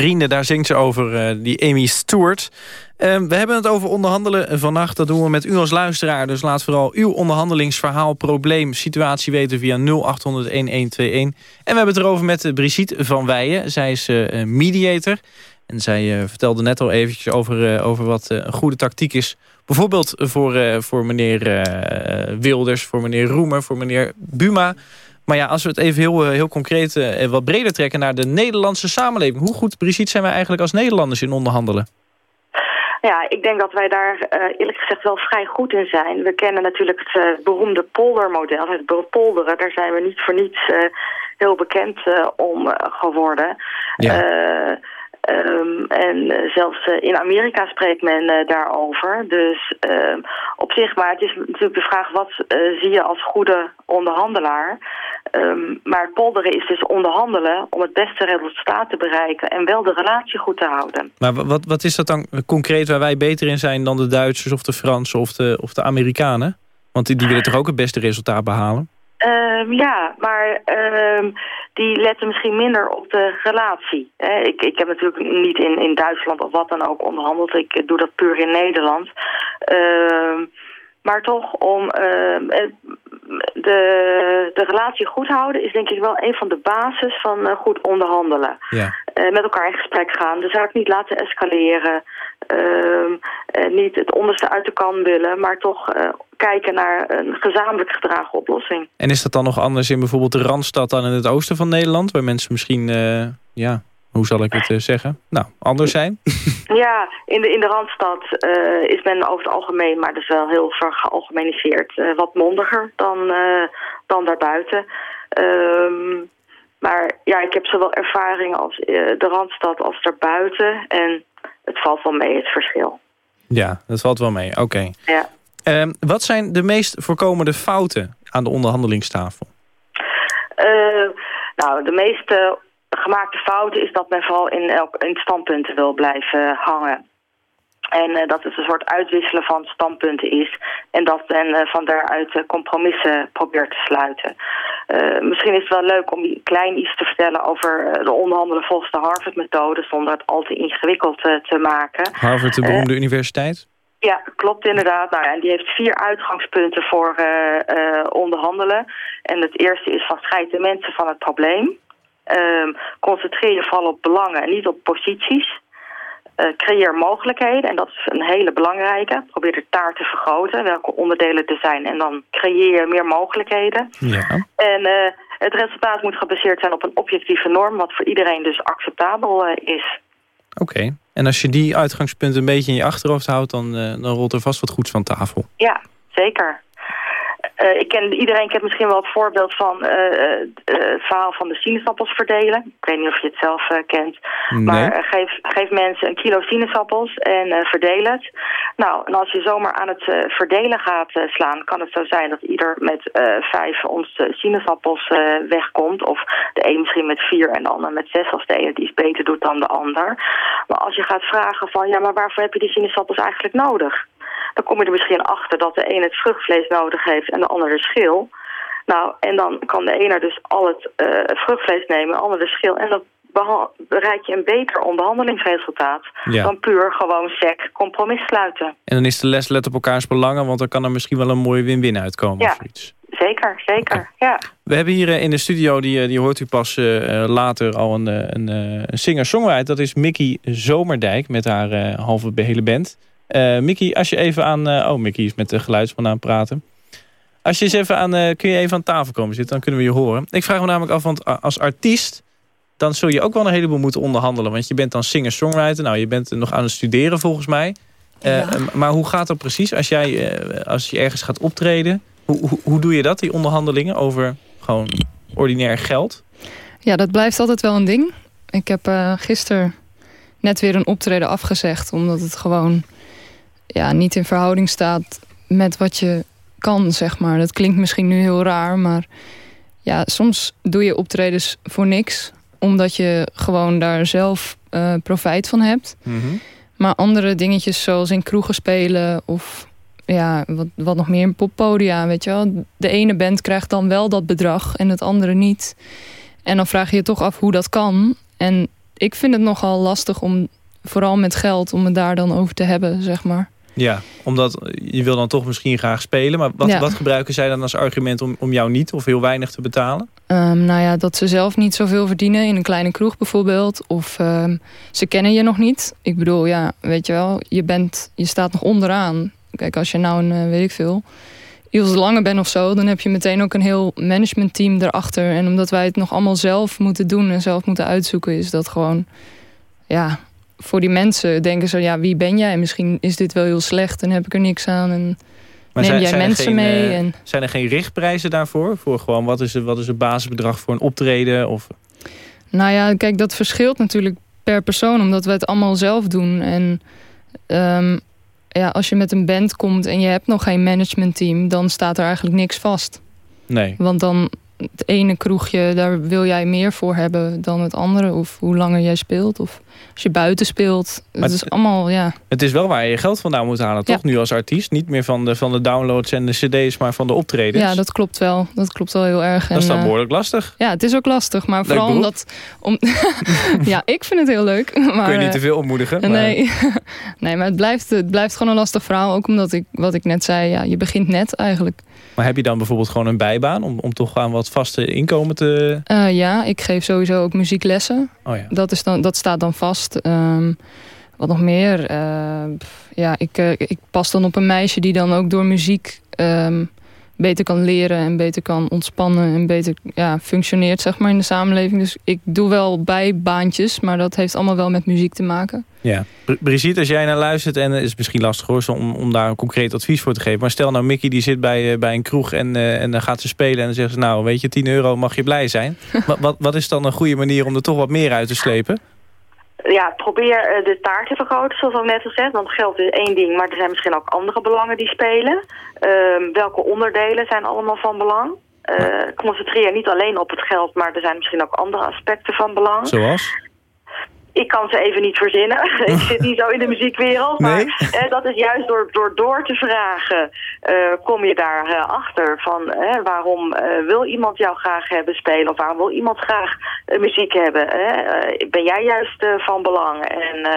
Vrienden, daar zingt ze over, uh, die Amy Stewart. Uh, we hebben het over onderhandelen vannacht. Dat doen we met u als luisteraar. Dus laat vooral uw onderhandelingsverhaal, probleem, situatie weten via 0800-1121. En we hebben het erover met Brigitte van Weijen. Zij is uh, mediator. En zij vertelde net al eventjes over, over wat een goede tactiek is. Bijvoorbeeld voor, voor meneer Wilders, voor meneer Roemer, voor meneer Buma... Maar ja, als we het even heel, eh, heel concreet en eh, wat breder trekken... naar de Nederlandse samenleving. Hoe goed, Brigitte, zijn wij eigenlijk als Nederlanders in onderhandelen? Ja, ik denk dat wij daar uh, eerlijk gezegd wel vrij goed in zijn. We kennen natuurlijk het uh, beroemde poldermodel, het polderen. Daar zijn we niet voor niets uh, heel bekend om geworden. Ja. Um, en zelfs in Amerika spreekt men daarover. Dus ehm, op zich, maar het is natuurlijk de vraag... wat zie je als goede onderhandelaar? Um, maar polderen is dus onderhandelen om het beste resultaat te bereiken... en wel de relatie goed te houden. Maar wat, wat is dat dan concreet waar wij beter in zijn dan de Duitsers of de Fransen of de, of de Amerikanen? Want die, die willen toch ook het beste resultaat behalen? Um, ja, maar um, die letten misschien minder op de relatie. ik, ik heb natuurlijk niet in, in Duitsland of wat dan ook onderhandeld. Ik doe dat puur in Nederland. Um, maar toch om uh, de, de relatie goed houden is denk ik wel een van de basis van uh, goed onderhandelen. Ja. Uh, met elkaar in gesprek gaan, de zaak niet laten escaleren. Uh, niet het onderste uit de kan willen, maar toch kijken naar een gezamenlijk gedragen oplossing. En is dat dan nog anders in bijvoorbeeld de Randstad dan in het oosten van Nederland? Waar mensen misschien ja, hoe zal ik het uh, zeggen? Nou, anders zijn? Ja, in de, in de Randstad uh, is men over het algemeen, maar dus wel heel veralgemeniseerd, uh, wat mondiger dan, dan daarbuiten. Um, maar ja, ik heb zowel ervaring als de Randstad als daarbuiten. En het valt wel mee, het verschil. Ja, het valt wel mee. Oké. Ja. Um, wat zijn de meest voorkomende fouten aan de onderhandelingstafel? nou, de meeste gemaakte fout is dat men vooral in, elk, in standpunten wil blijven hangen. En uh, dat het een soort uitwisselen van standpunten is. En dat men uh, van daaruit uh, compromissen probeert te sluiten. misschien is het wel leuk om klein iets te vertellen over de onderhandelen volgens de Harvard-methode. Zonder het al te ingewikkeld te maken. Harvard, de beroemde universiteit? Ja, klopt inderdaad. Nou en die heeft vier uitgangspunten voor onderhandelen. En het eerste is van scheid de mensen van het probleem. Um, concentreer je vooral op belangen en niet op posities. Uh, creëer mogelijkheden, en dat is een hele belangrijke. Probeer de taart te vergroten, welke onderdelen er zijn. En dan creëer je meer mogelijkheden. Ja. En uh, het resultaat moet gebaseerd zijn op een objectieve norm... wat voor iedereen dus acceptabel uh, is. Oké, en als je die uitgangspunten een beetje in je achterhoofd houdt... dan, dan rolt er vast wat goeds van tafel. Ja, zeker. Uh, ik ken, iedereen kent misschien wel het voorbeeld van uh, uh, het verhaal van de sinaasappels verdelen. Ik weet niet of je het zelf kent. Nee. Maar geef, geef mensen een kilo sinaasappels en verdeel het. Nou, en als je zomaar aan het verdelen gaat slaan... kan het zo zijn dat ieder met vijf ons sinaasappels wegkomt. Of de een misschien met vier en de ander met zes... als de ene het iets beter doet dan de ander. Maar als je gaat vragen van... ja, maar waarvoor heb je die sinaasappels eigenlijk nodig? Dan kom je er misschien achter dat de een het vruchtvlees nodig heeft en de ander de schil. Nou, en dan kan de ene dus al het uh, vruchtvlees nemen, de ander de schil. En dan bereik je een beter onderhandelingsresultaat ja. dan puur gewoon sec compromis sluiten. En dan is de les let op elkaars belangen, want dan kan er misschien wel een mooie win-win uitkomen. Ja, of iets. zeker, zeker, ja. We hebben hier uh, in de studio, die, uh, die hoort u pas uh, later al een, een, een singer-songwriter. Dat is Mickey Zomerdijk met haar halve hele band. Uh, Mickey, als je even aan... Uh, oh, Mickey is met de geluidsman aan het praten. Als je eens even aan... Uh, kun je even aan tafel komen zitten, dan kunnen we je horen. Ik vraag me namelijk af, want als artiest... dan zul je ook wel een heleboel moeten onderhandelen. Want je bent dan singer-songwriter. Nou, je bent nog aan het studeren volgens mij. Ja. Maar hoe gaat dat precies als, jij, als je ergens gaat optreden? Hoe, hoe, hoe doe je dat, die onderhandelingen over gewoon ordinair geld? Ja, dat blijft altijd wel een ding. Ik heb gisteren net weer een optreden afgezegd. Omdat het gewoon ja, niet in verhouding staat met wat je kan, zeg maar. Dat klinkt misschien nu heel raar, maar ja, soms doe je optredens voor niks. Omdat je gewoon daar zelf uh, profijt van hebt. Mhm. Maar andere dingetjes zoals in kroegen spelen of ja, wat, wat nog meer in poppodia, weet je wel. De ene band krijgt dan wel dat bedrag en het andere niet. En dan vraag je je toch af hoe dat kan. En ik vind het nogal lastig om, vooral met geld, om het daar dan over te hebben, zeg maar. Ja, omdat je wil dan toch misschien graag spelen. Maar wat, Ja. wat gebruiken zij dan als argument om, om jou niet of heel weinig te betalen? Ehm, nou ja, dat ze zelf niet zoveel verdienen in een kleine kroeg bijvoorbeeld. Of ehm, ze kennen je nog niet. Ik bedoel, ja, weet je wel, je, bent, je staat nog onderaan. Kijk, als je nou een, eh, weet ik veel, Iels Lange bent of zo... dan heb je meteen ook een heel managementteam erachter. En omdat wij het nog allemaal zelf moeten doen en zelf moeten uitzoeken... is dat gewoon, ja, voor die mensen denken ze, ja, wie ben jij? Misschien is dit wel heel slecht en heb ik er niks aan. En Maar neem zijn- jij zijn mensen geen, mee? eh, en... Zijn er geen richtprijzen daarvoor? Voor gewoon wat is, het, wat is het basisbedrag voor een optreden? Of... Nou ja, kijk, dat verschilt natuurlijk per persoon, omdat we het allemaal zelf doen. En ehm, ja, als je met een band komt en je hebt nog geen managementteam, dan staat er eigenlijk niks vast. Nee. Want dan het ene kroegje, daar wil jij meer voor hebben dan het andere. Of hoe langer jij speelt. Of als je buiten speelt. Maar Het is allemaal, ja. Het is wel waar je je geld vandaan moet halen, toch? Nu als artiest. Niet meer van de, van de downloads en de cd's, maar van de optredens. Ja, dat klopt wel. Dat klopt wel heel erg. Dat is En, dan eh, behoorlijk lastig. Ja, het is ook lastig. Maar vooral beroep. omdat... Om, ja, ik vind het heel leuk. Maar, Kun je niet eh, te veel ontmoedigen. Maar... Nee. nee, maar het blijft, het blijft gewoon een lastig verhaal. Ook omdat ik, wat ik net zei, ja, je begint net eigenlijk. Maar heb je dan bijvoorbeeld gewoon een bijbaan... om, om toch aan wat vaste inkomen te... Eh, ja, ik geef sowieso ook muzieklessen. Oh ja. dat, is dan, dat staat dan vast. Ehm, wat nog meer? Eh, ja, ik, eh, ik pas dan op een meisje die dan ook door muziek ehm, beter kan leren en beter kan ontspannen en beter ja, functioneert zeg maar in de samenleving. Dus ik doe wel bijbaantjes, maar dat heeft allemaal wel met muziek te maken. Ja. Br- Brigitte, als jij naar luistert... en het is misschien lastig hoor, zo om, om daar een concreet advies voor te geven... maar stel nou Mickey die zit bij, eh, bij een kroeg en, eh, en dan gaat ze spelen... en dan zegt ze, nou weet je, 10 euro mag je blij zijn. wat, wat, wat is dan een goede manier om er toch wat meer uit te slepen? Ja, probeer eh, de taart te vergroten, zoals ik net gezegd. Want geld is één ding, maar er zijn misschien ook andere belangen die spelen. Ehm, welke onderdelen zijn allemaal van belang? Eh, concentreer niet alleen op het geld, maar er zijn misschien ook andere aspecten van belang. Zoals? Ik kan ze even niet verzinnen. ik zit niet zo in de muziekwereld. Maar Nee? eh, dat is juist door, door door te vragen... eh, kom je daar eh, achter van eh, waarom wil iemand jou graag hebben spelen... of waarom wil iemand graag muziek hebben. ben jij juist van belang? En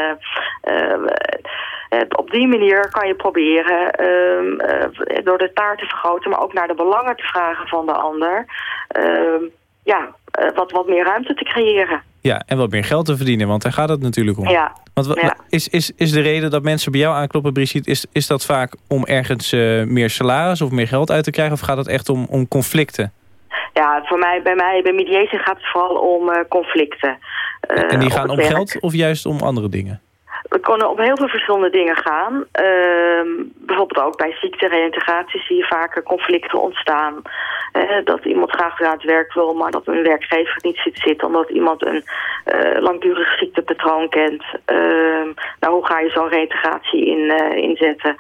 op die manier kan je proberen ehm, eh, door de taart te vergroten... maar ook naar de belangen te vragen van de ander... Ehm, ja, wat, wat meer ruimte te creëren. Ja, en wat meer geld te verdienen, want daar gaat het natuurlijk om. Ja. Want Ja. is, is, is de reden dat mensen bij jou aankloppen, Brigitte... is, is dat vaak om ergens eh, meer salaris of meer geld uit te krijgen... of gaat het echt om, om conflicten? Ja, voor mij, bij mij, bij mediation gaat het vooral om eh, conflicten. Eh, en die op gaan om werk. geld of juist om andere dingen? We kunnen op heel veel verschillende dingen gaan. Ehm, bijvoorbeeld ook bij ziektereïntegratie zie je vaker conflicten ontstaan. Eh, dat iemand graag weer aan het werk wil, maar dat een werkgever niet ziet zitten... omdat iemand een eh, langdurig ziektepatroon kent. Ehm, nou, hoe ga je zo'n reïntegratie in, eh, inzetten?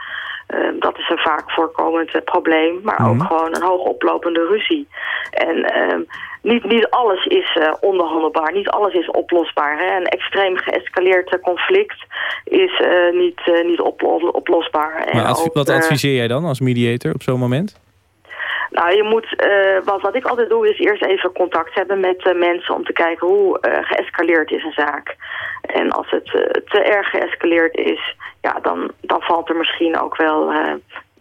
Ehm, dat is een vaak voorkomend probleem, maar ook gewoon een hoogoplopende ruzie. En niet, niet alles is eh, onderhandelbaar, niet alles is oplosbaar. Hè? Een extreem geëscaleerd eh, conflict is eh, niet, niet oplo- oplosbaar. Maar ook, wat adviseer jij dan als mediator op zo'n moment? nou, je moet, wat, wat ik altijd doe, is eerst even contact hebben met mensen om te kijken hoe eh, geëscaleerd is een zaak. En als het te erg geëscaleerd is, ja, dan, dan valt er misschien ook wel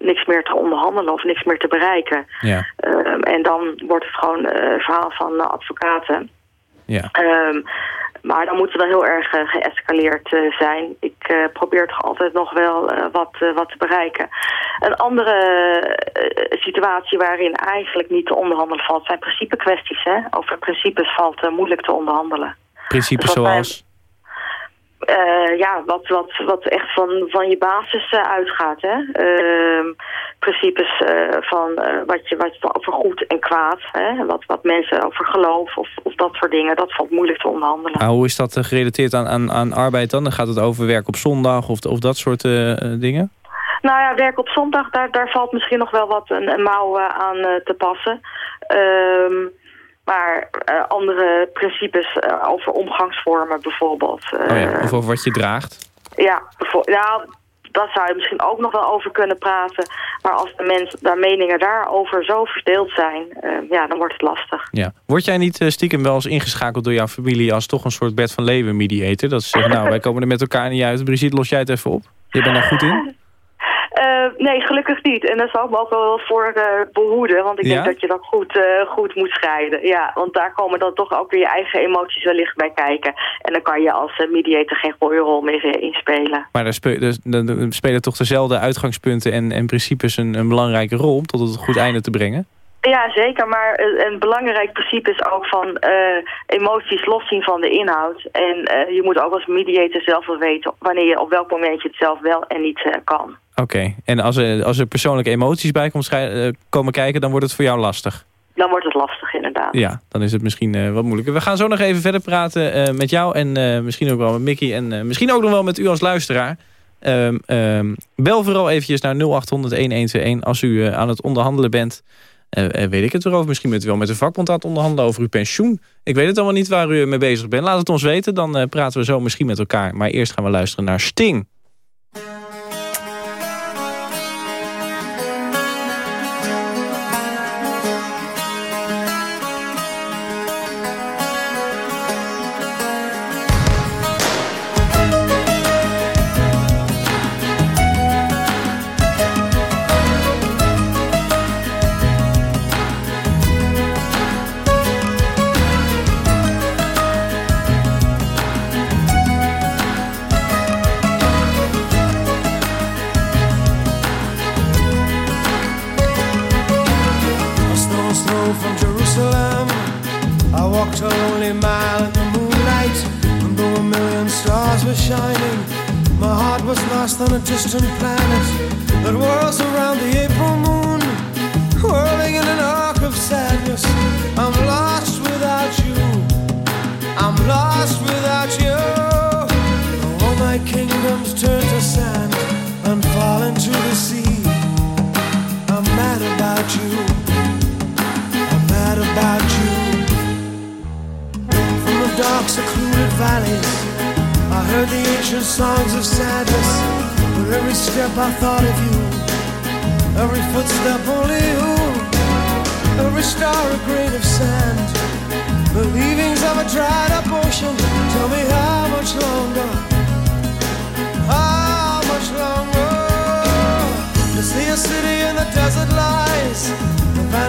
niks meer te onderhandelen of niks meer te bereiken. Ja. Ehm, en dan wordt het gewoon eh, een verhaal van eh, advocaten. Ja. Ehm, maar dan moet het wel heel erg eh, geëscaleerd eh, zijn. Ik eh, probeer toch altijd nog wel eh, wat, eh, wat te bereiken. Een andere eh, situatie waarin eigenlijk niet te onderhandelen valt... zijn principe kwesties. Hè? Over principes valt eh, moeilijk te onderhandelen. Principes Dus zoals... Eh, ja, wat, wat, wat echt van, van je basis eh, uitgaat. Hè? Ehm, principes eh, van wat, je, wat over goed en kwaad. Hè? Wat, wat mensen over geloof of, of dat soort dingen. Dat valt moeilijk te onderhandelen. Nou, hoe is dat gerelateerd aan, aan, aan arbeid dan? Dan gaat het over werk op zondag of, of dat soort dingen? Nou ja, werk op zondag, daar, daar valt misschien nog wel wat een, een mouw aan te passen. Ehm, maar eh, andere principes eh, over omgangsvormen bijvoorbeeld. Oh ja, Eh, of over wat je draagt? Ja, nou, daar zou je misschien ook nog wel over kunnen praten. Maar als de mensen, de meningen daarover zo verdeeld zijn, ja, dan wordt het lastig. Ja. Word jij niet stiekem wel eens ingeschakeld door jouw familie... als toch een soort bed van leven mediator? Dat ze zeggen, nou, wij komen er met elkaar niet uit. Brigitte, los jij het even op? Je bent daar goed in? Eh, nee, gelukkig niet. En daar zal ik me ook wel voor eh, behoeden. Want ik Ja? denk dat je dat goed, eh, goed moet scheiden. Ja, want daar komen dan toch ook weer je eigen emoties wellicht bij kijken. En dan kan je als mediator geen goede rol meer inspelen. Maar daar spe- dus- dan- spelen toch dezelfde uitgangspunten en, en principes een, een belangrijke rol... om tot het goed einde te brengen? Ja, zeker. Maar een belangrijk principe is ook van uh, emoties loszien van de inhoud. En uh, je moet ook als mediator zelf wel weten wanneer je op welk moment je het zelf wel en niet uh, kan. Oké, en als er, als er persoonlijke emoties bij komen kijken, dan wordt het voor jou lastig? Dan wordt het lastig, inderdaad. Ja, dan is het misschien wat moeilijker. We gaan zo nog even verder praten met jou en misschien ook wel met Mickey... en misschien ook nog wel met u als luisteraar. Um, um, bel vooral eventjes naar 0800-1121 als u aan het onderhandelen bent... Uh, weet ik het erover. Misschien bent u wel met de vakbond aan het onderhandelen over uw pensioen. Ik weet het allemaal niet waar u mee bezig bent. Laat het ons weten, dan uh, praten we zo misschien met elkaar. Maar eerst gaan we luisteren naar Sting.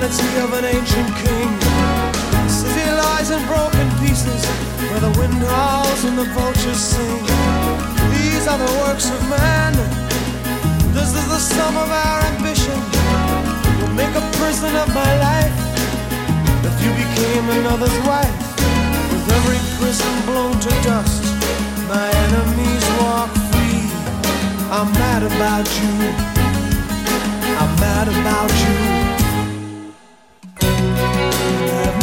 humanity of an ancient king. City lies in broken pieces where the wind howls and the vultures sing. These are the works of man. This is the sum of our ambition. You'll make a prison of my life if you became another's wife. With every prison blown to dust, my enemies walk free. I'm mad about you. I'm mad about you.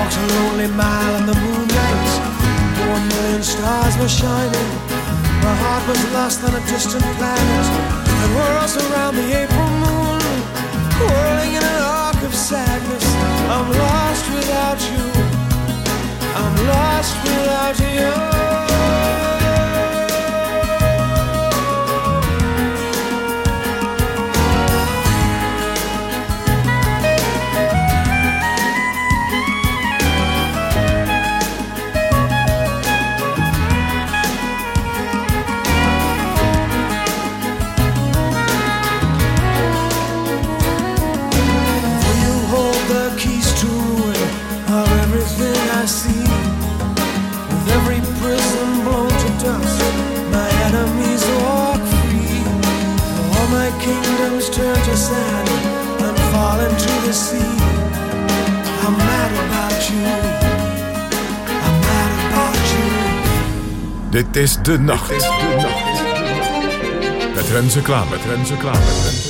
walked a lonely mile in the moonlight. One million stars were shining. My heart was lost on a distant planet. And whirls around the April moon, whirling in an arc of sadness. I'm lost without you. I'm lost without you. De nacht. Met Renze Klamer. Met Renze Klamer. Renze Klamer.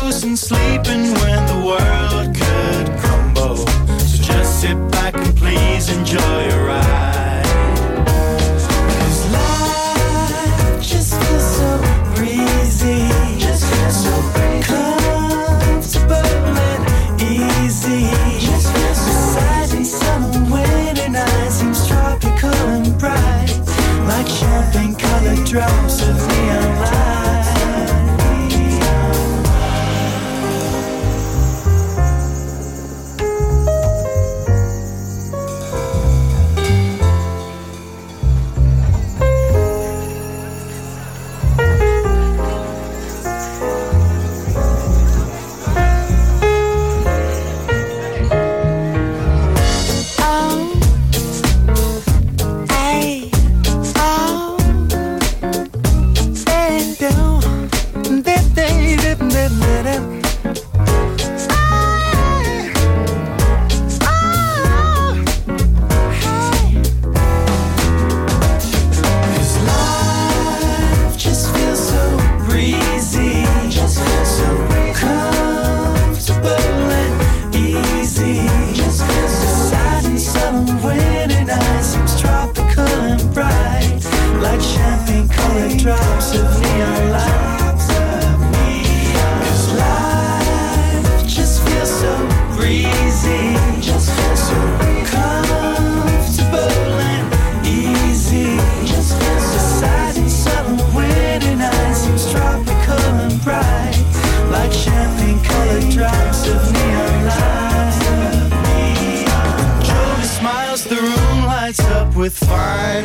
in sleeping when the world could crumble? So just sit back and please enjoy your ride.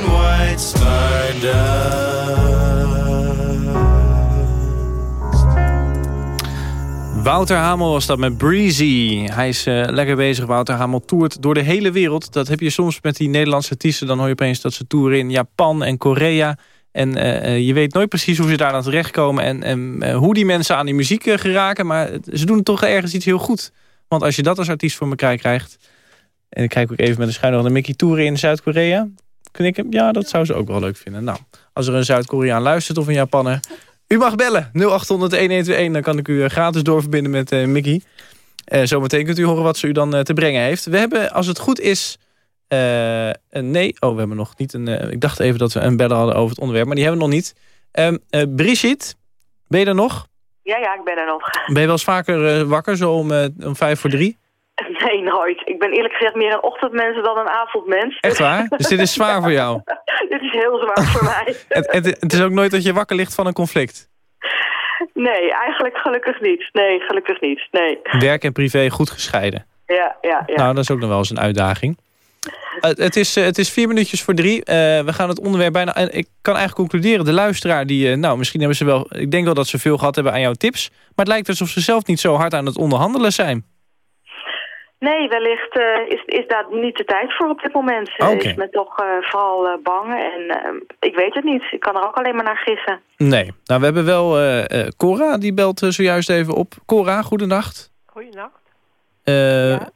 White stardust. Wouter Hamel was dat met Breezy. Hij is eh, lekker bezig. Wouter Hamel toert door de hele wereld. Dat heb je soms met die Nederlandse artiesten. Dan hoor je opeens dat ze toeren in Japan en Korea. En eh, eh, je weet nooit precies hoe ze daar dan terechtkomen... en, en hoe die mensen aan die muziek geraken. Maar ze doen toch ergens iets heel goed. Want als je dat als artiest voor elkaar krijgt... en ik kijk ook even met een schuin naar Mickey toeren in Zuid-Korea... knikken, ja, dat zou ze ook wel leuk vinden. Nou, als er een Zuid-Koreaan luistert of een Japanner... U mag bellen, 0800-1121. Dan kan ik u eh, gratis doorverbinden met eh, Mickey. Eh, zometeen kunt u horen wat ze u dan te brengen heeft. We hebben, als het goed is... een nee, oh, we hebben nog niet een... ik dacht even dat we een beller hadden over het onderwerp, maar die hebben we nog niet. Ehm eh, Brigitte, ben je er nog? Ja, ja, ik ben er nog. Ben je wel eens vaker wakker, zo om, om vijf voor drie? Nee, nooit. Ik ben eerlijk gezegd meer een ochtendmens dan een avondmens. Echt waar? Dus dit is zwaar voor jou? dit is heel zwaar voor mij. Het, is ook nooit dat je wakker ligt van een conflict? Nee, eigenlijk gelukkig niet. Nee, gelukkig niet. Nee. Werk en privé goed gescheiden. Ja, ja, ja. Nou, dat is ook nog wel eens een uitdaging. Het, is, eh, het is vier minuutjes voor drie. Eh, we gaan het onderwerp bijna... En ik kan eigenlijk concluderen, de luisteraar die... eh, nou, misschien hebben ze wel... Ik denk wel dat ze veel gehad hebben aan jouw tips. Maar het lijkt alsof ze zelf niet zo hard aan het onderhandelen zijn. Nee, wellicht eh, is, is daar niet de tijd voor op dit moment. Ze Oké. is me toch eh, vooral eh, bang en eh, ik weet het niet. Ik kan er ook alleen maar naar gissen. Nee. Nou, we hebben wel eh eh, Cora, die belt eh, zojuist even op. Cora, goedenacht. Goedenacht. Eh, ja.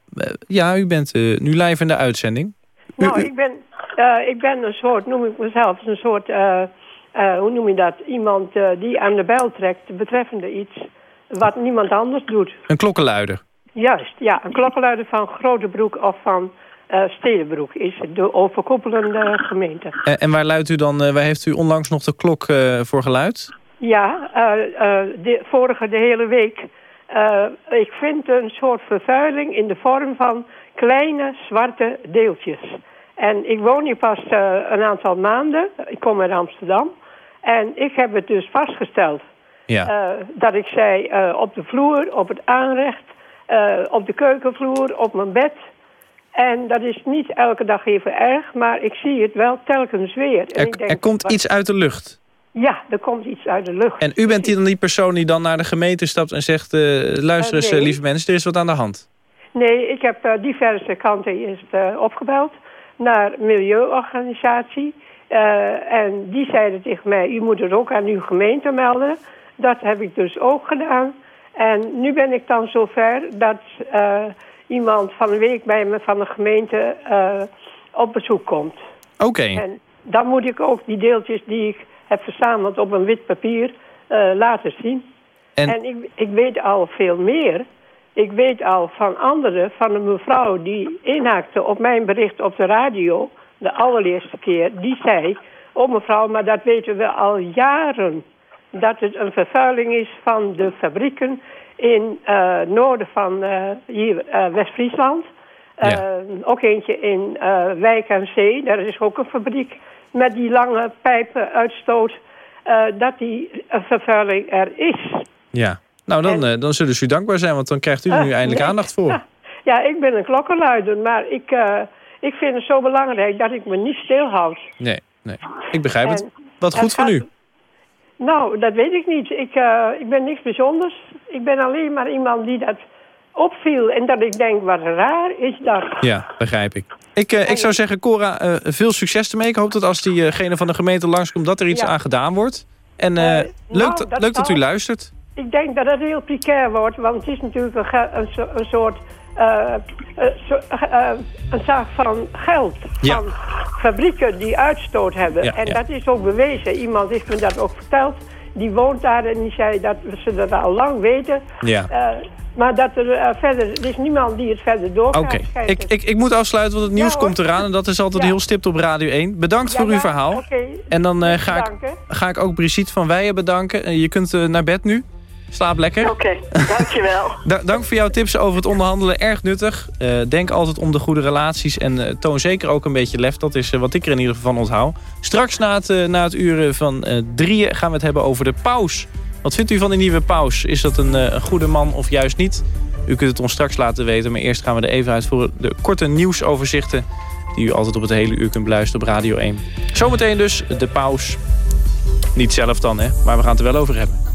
ja, u bent eh, nu live in de uitzending. U- Nou, u- ik ben eh, ik ben een soort, noem ik mezelf, een soort, eh, eh, hoe noem je dat? Iemand eh, die aan de bel trekt betreffende iets wat niemand anders doet. Een klokkenluider. Juist, ja. Een klokkenluider van Grotebroek of van eh, Stedenbroek is de overkoepelende gemeente. En, en waar luidt u dan, eh, waar heeft u onlangs nog de klok eh, voor geluid? Ja, eh, eh, de, vorige de hele week. Eh, ik vind een soort vervuiling in de vorm van kleine zwarte deeltjes. En ik woon hier pas eh, een aantal maanden. Ik kom uit Amsterdam. En ik heb het dus vastgesteld. Ja. Eh, dat ik zei eh, op de vloer, op het aanrecht, eh, op de keukenvloer, op mijn bed. En dat is niet elke dag even erg, maar ik zie het wel telkens weer. En Er, ik denk, er komt wat- iets uit de lucht. Ja, er komt iets uit de lucht. En u bent die dan die persoon die dan naar de gemeente stapt en zegt... eh, luister eens, Eh, nee. lieve mensen, er is wat aan de hand. Nee, ik heb diverse kanten eerst opgebeld naar milieuorganisatie. En die zeiden tegen mij, u moet het ook aan uw gemeente melden. Dat heb ik dus ook gedaan. En nu ben ik dan zover dat eh, iemand van een week bij me van de gemeente eh, op bezoek komt. Oké. En dan moet ik ook die deeltjes die ik heb verzameld op een wit papier eh, laten zien. En- En, ik, ik weet al veel meer. Ik weet al van anderen, van een mevrouw die inhaakte op mijn bericht op de radio, de allereerste keer, die zei, oh mevrouw, maar dat weten we al jaren. Dat het een vervuiling is van de fabrieken in eh noorden van eh, hier eh, West-Friesland. Ja. Ook eentje in Wijk aan Zee, daar is ook een fabriek met die lange pijpenuitstoot. eh dat die vervuiling er is. Ja. Nou, dan, dan zullen ze u dankbaar zijn, want dan krijgt u er nu Ah, eindelijk aandacht voor. Ja, ik ben een klokkenluider, maar ik, ik vind het zo belangrijk dat ik me niet stilhoud. Nee, nee. Ik begrijp het. Wat het goed van u. Nou, dat weet ik niet. Ik, eh, ik ben niks bijzonders. Ik ben alleen maar iemand die dat opviel. En dat ik denk, wat raar is dat. Ja, begrijp ik. Ik, eh, ik zou zeggen, Cora, eh, veel succes ermee. Ik hoop dat als diegene van de gemeente langskomt... dat er iets Ja. aan gedaan wordt. En eh, nou, leuk, dat- leuk dat u luistert. Ik denk dat het heel precair wordt, want het is natuurlijk een soort... eh, een, so- eh, een zaak van geld. Ja. Van fabrieken die uitstoot hebben. Ja, en ja. dat is ook bewezen. Iemand heeft me dat ook verteld. Die woont daar en die zei dat ze dat al lang weten. Ja. Eh, maar dat er eh, verder... Er is niemand die het verder doorgaat. Oké, ik, ik, ik moet afsluiten, want het nieuws komt eraan. En dat is altijd heel stipt op Radio 1. Bedankt voor uw verhaal. En dan eh, ga, ik, ga ik ook Brigitte van Weijen bedanken. Eh, je kunt eh, naar bed nu. Slaap lekker. Oké, dankjewel. Da- dank voor jouw tips over het onderhandelen. Erg nuttig. Eh, denk altijd om de goede relaties. En eh, toon zeker ook een beetje lef. Dat is eh, wat ik er in ieder geval van onthoud. Straks na het, na het uur van drieën gaan we het hebben over de paus. Wat vindt u van die nieuwe paus? Is dat een, een goede man of juist niet? U kunt het ons straks laten weten. Maar eerst gaan we er even uit voor de korte nieuwsoverzichten... die u altijd op het hele uur kunt beluisteren op Radio 1. Zometeen dus de paus. Niet zelf dan, hè? Maar we gaan het er wel over hebben.